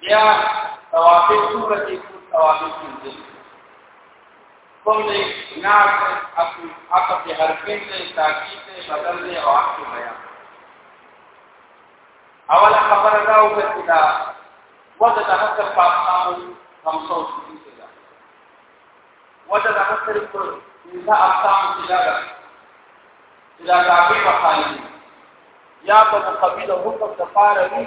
بیا توافق څومره دي توافق دي کوم دې ناس اپو اپو دې حرفین دې تاکید دې بدل دې او حق بیان اوله خبره دا وکړه چې دا وجه د حق په اقسام 500 دي دا وجه د حق په دا اقسام کې دا دا تابع مخالفه یا په قبيله حکم د پاره وي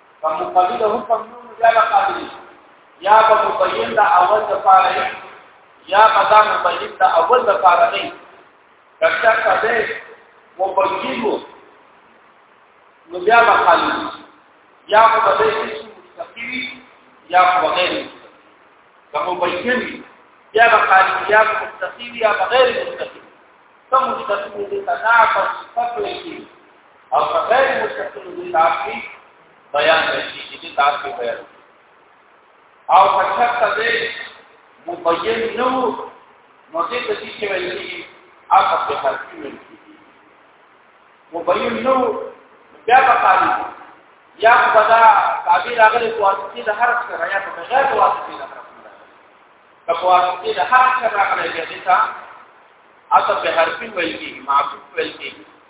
کوم قبیل د حکم نو بیا به قابل یا به مبین د اول د پاره یا به دا مبین د اول د پاره نه کښه کده مبین وو نو بیا به قابل یا به د اسم مستقیمی یا به غیر کوم مبین یا به قابل یا به مستقیم یا به غیر مستقیم کوم مستقیم دې تناقض فتوی او غیر مستقل دي تاسو بیان نشي چې تاسو بیان او کچته دې مبین نو نو دې ته چې ویل دي هغه په حرفي ویل دي مبین نو بیا په قالي یا خدا تعبیر هغه په واسطه د حرف سره یا په غیر واسطه د حرف سره په واسطه د حرف سره هغه دې ته اته په حرفي ویل دي معقول ویل دي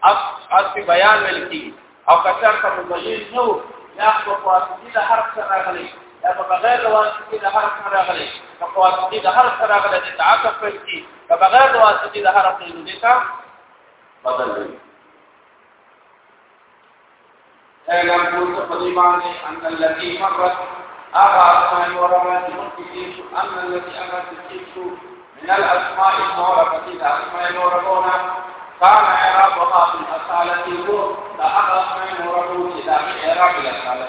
اپ اپ بیان ملکی او کثر ته مبین نو یا په واسطه د هر څه راغلی یا په بغیر د واسطه د هر څه راغلی په واسطه د هر څه راغلی د تعاطف پیل کی په بغیر د واسطه د هر څه نو دې تا بدل دی اے لم کو تو پدی باندې ان الذی مرت اغا اسماء ورما چې مونږ کې شو ان الذی اغا چې شو من الاسماء المعرفه دا اسماء ورمونه كان اعرابها في الاصاله هو دا اغا اسماء ورمو چې دا اعراب الاصاله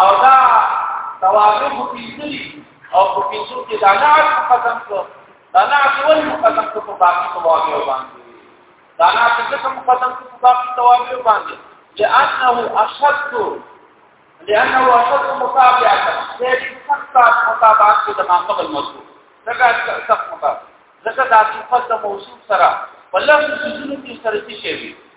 او دا توابع په پیسو او په پیسو کې دا نه قسم کو دا نه ول مقدم کو په باقي توابع باندې دا نه څه مقدم کو په باقي توابع باندې لانه اشد لانه اشد متابعه دې سخت متابعت کې د ما قبل موضوع څنګه سخت متابعت ځکه دا صفات د موصوف سره په لفظ سجود کې سره شي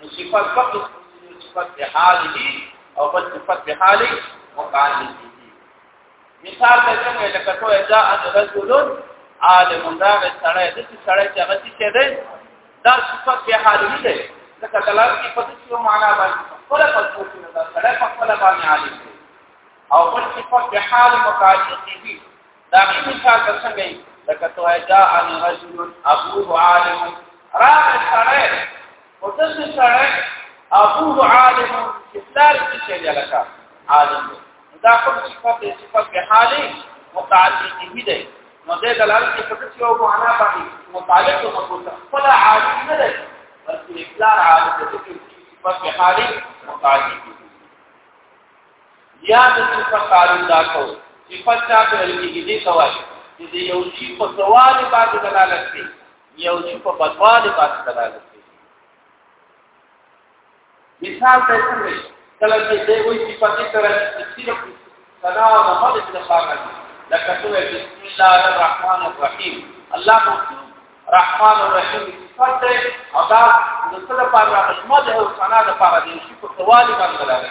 نو صفات په صفات د حال دي او په صفات د حال مکان دي مثال د څنګه لکه تو اذا ان رجل عالم دا سره د سره چې هغه څه ده دا صفات د حال دي لکه دلالت کی په څه معنا باندې خپل په څه نه دا سره په خپل باندې عالم او په صفات د حال مکان دي دا غي مثال د څنګه لکه تو جاء ان رجل ابوه عالم را سره او د سره ابوه عالم استار کې چلی لکه عالم دا کوم صفات صفات به حالي متعلق دي دی نو د دلالت کې پټ شو او معنا باندې متعلق او مربوط خپل عالم نه دی بلکې اقرار عالم د دې صفات به حالي متعلق دي یا د صفت تعریف دا کو صفت چا په لګي دي کوي چې د یو شي په سوال باندې دلالت کوي یو شي په بدوال باندې دلالت کوي مثال ته څنګه کله چې دی وایي چې پاتې تر صرف سنا او محمد ابن خاکر لکه څنګه بسم الله الرحمن الرحیم الله مکتوب رحمان الرحیم صفات ده او دا د څه لپاره رحمت او ثنا لپاره دی چې په سوال باندې راغلی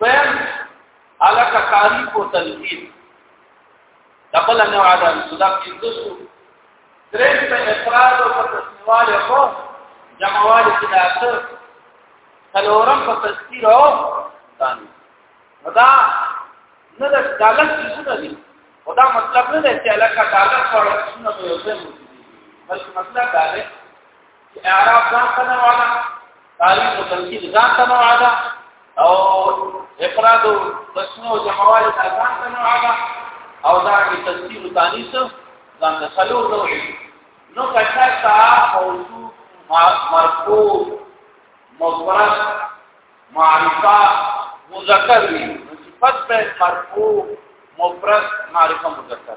بهم علاقه کاری کو تنقید دبل نه عادت صدا کیندسو درې په افراد او په تسنیواله کو جمعوال کې د اثر څلورم په تذکیر او ثاني دا نه د دالت څه دي خدا مطلب نه دی چې علاقه دالت پر څه نه یو ځای بلکې مطلب دا دی چې اعراب ځان کنه والا تعریف او تنصیب ځان ته نوع ده او افراد او تسنیه او جمعوال ځان ته نوع ده او دا کې تنصیب او تانیث ځان ته څلور نوع نو کچا تا موضوع مرفوع مفرد معرفه مذکر وي صفت په مرفوع مفرد معرفه مذکر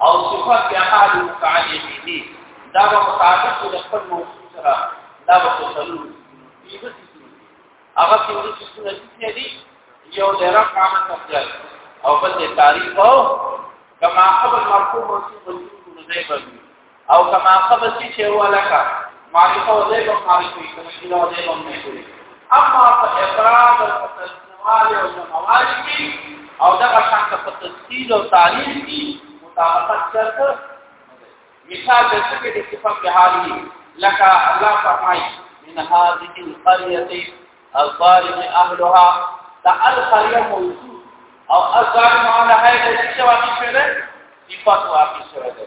او صفات یا حال تعلیمی دا به مطابق د خپل موضوع سره دا به تسلو هغه چې د سنت نه دي یو د رفع عمل تفضل او بل د تعریف او کما خبر مرکوب او څه بل څه نه دی او کما قبل چې هو لکه معرفه او دې په معرفه کې تشکیل او دې هم نه کوي اما په افراد او تسمال او موارد کې او دا شان په تفصیل او تعریف کې مطابقت شرط مثال د څه کې د صفات په حال کې لکه الله فرمایي من هذه القريه الظالم اهلها دا القريه موجود او الظالم اهلها د څه واقع شوه صفات واقع شوه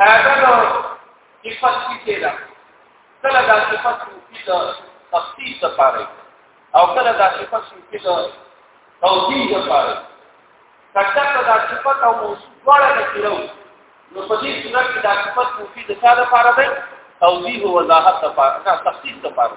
هغه نو صفات کې ده کله دا صفات کې ده تفصیل لپاره او کله دا صفات کې ده توضیح لپاره کله دا صفات او موصوف وړه نه کیرو نو په دې صورت کې دا صفات مفید څه لپاره ده توضیح او وضاحت لپاره نه تفصیل لپاره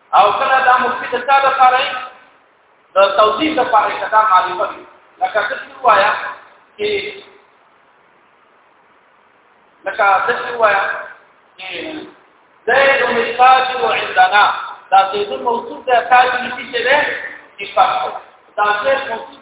او کله دا مفتی د څه لپاره ای د توضیح لپاره کدا معلومه وي لکه څه وایا چې لکه څه وایا چې زید مستاج و عندنا دا زید موصوف د تاج نشي چې ده صفات دا زید موصوف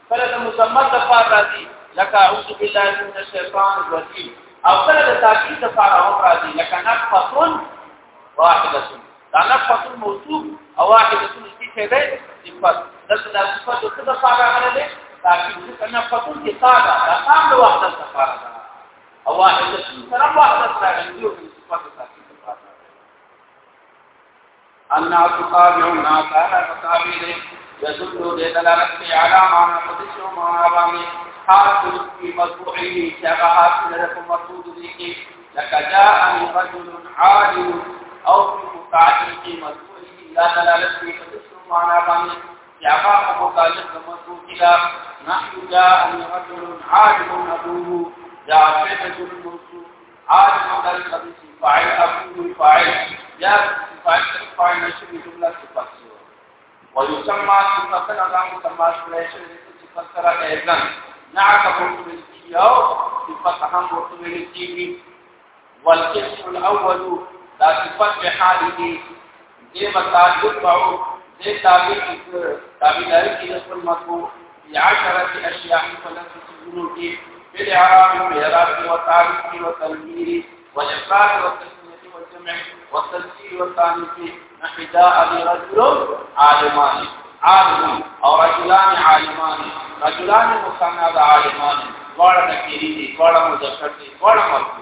کله د مذمت د پاره راځي لکه اعوذ بالله من الشیطان الرجیم او کله د تاکید د پاره هم راځي لکه نفقتون واحده دا نفقتون موصوف او واحده چې څه ده صفات د صفات د څه د پاره راغلي تاکید چې نفقتون کې ساده دا سام د واحده د پاره او واحده سره واحده راغلي ان اصحاب یو نا کارا تابع دې یذلو دې دلالت کوي علی معنا قدسو معنا باندې حاصل کی مصوعی چې هغه حاصل رقم مقصود دي کې لکه جاء رجل عالم او متعدد کی مصوعی لا دلالت کوي قدسو معنا باندې چې هغه متعلق مصوعی کی لا نحو جاء رجل عالم ابوه جاء رجل عالم مدرس اسم فاعل ابو فاعل یا فاعل فاعل نشي جمله صفات شو ويسمى صفات نظام مسمى شي صفات سره ايضا نعت مفعول او صفات هم مفعول کیږي والقسم الاول دا صفات حال دي دې متعلق باو دې تابع تابعداري کې د خپل مکو یا عشرة اشیاء په لفظ سجنو کې بل عرب معراج او تعریف او تنویر او افراد او تسمیه او جمع او تذکیر او تانیث نحدا علی رجل عالمان عالم او رجلان عالمان رجلان مصنع عالمان وړ نکری دي وړ مذکر دي وړ مرکو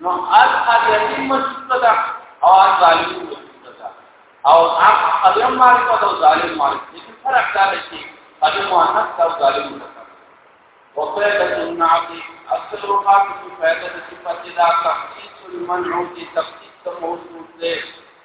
نو ال اجازه مشکوک ده او ظالم مشکوک ده او اپ قدم معرفت او ظالم معرفت دې فرق دا دی چې قدم مؤنث او ظالم مذکر وقيلة النعت اصل رقاب في فائدة صفة لا تخصيص المنعوت تخصيص موجود ده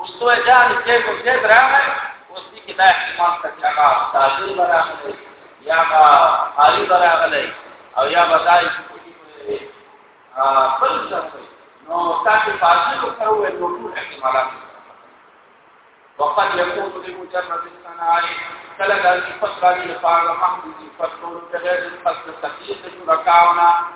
استو جان چې کو چې راغی اوس دې کې دا احتمال ته چې هغه استاد برابر یا با عالی برابر او یا بدای بل څه نو تاسو فاصله وکړو نو ټول احتمالات وقد يكون لمجرد الصناعي کله د صفات باندې لپاره محدود صفات ټول د غیر صفات تقلید شرکاونه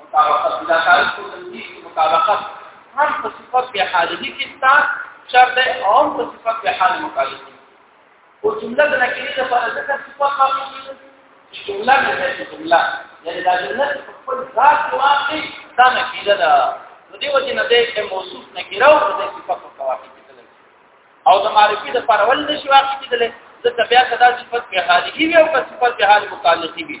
مطابقت دا کار کو تنظیم مطابقت هم په صفات کې حاضرې کې تا شرط او په صفات کې حال مطابقت او جمله د نکرې د پر ذکر صفات باندې کېږي جمله نه ده جمله یعنی دا جمله په خپل ذات واقعي دا نکره ده نو دی وجه نه ده موصوف نکره او د صفات په واقع کې او د معرفي د پرول نشي واقع کېدل ځکه بیا صدا صفت په حالي وي او صفت په حال متعلقي وي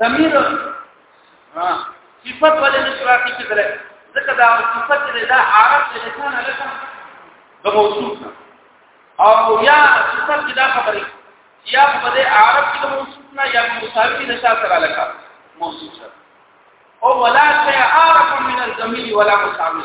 ضمیر ها صفت ولې نشو راځي چې دلته ځکه دا صفت دې دا عارف دې لسان لکه د موصوف او یا صفت کې دا خبرې یا په دې عارف کې د موصوف نه یا مساوي د شاته را لکه موصوف او ولا شيء عارف من الضمير ولا مساوي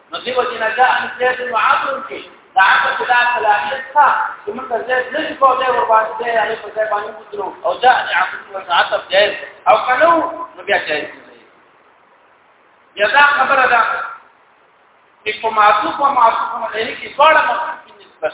نو دی وجه نه جاء ان زید بن عمرو کې دا عمل چې دا صلاحیت ښه چې موږ زید نه شو کولای ور باندې هغه په ځای باندې وځو او جاء ان عمرو بن عتب جائز او کنو نو بیا جائز یا دا خبره ده چې په معصوب او معصوب باندې کې ډول مخکې نسبت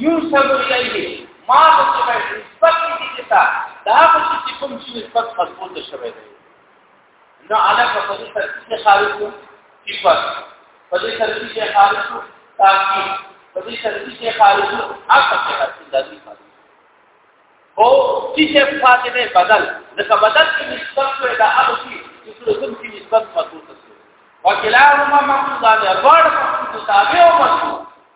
ينسب اليه ما څه به نسبت دي چې تا دا څه چې کوم چې نسبت مضبوط شوی دی نو علاقه په دې سره چې خارج کو صفات په دې سره چې خارج کو تاکي په دې سره چې خارج کو اصل کې حاصل دي او چې فاطمه به بدل ځکه بدل کې نسبت شوی دا هغه شي چې کوم چې نسبت مضبوط شي وکلاهما مقصود ده ورته تابع او مضبوط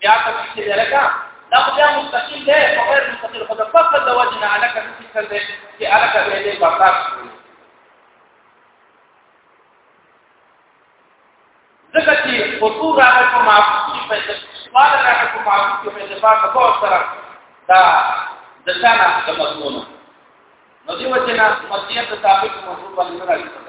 بیا په کې لرکا دا خو بیا مستقل دی په غیر مستقل خو د فقط د وجه نه علاقه څه کړل دی چې علاقه به دې برداشت کړي ځکه چې حضور راغی په معقول په استقبال راغی په معقول په اتفاق په کور سره دا د ځانه د مضمون نو دی وجه نه مصیت ثابت موضوع باندې راځي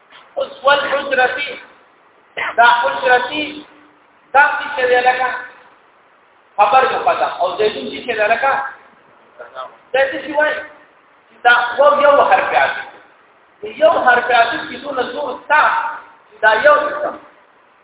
اوس ول حجرتی دا حجرتی دا څه دی لکه خبر یو پتا او زیدون چې څه لکه دا څه وایي دا خو یو حرف دی یو حرف دی چې دونه زور تا دا یو څه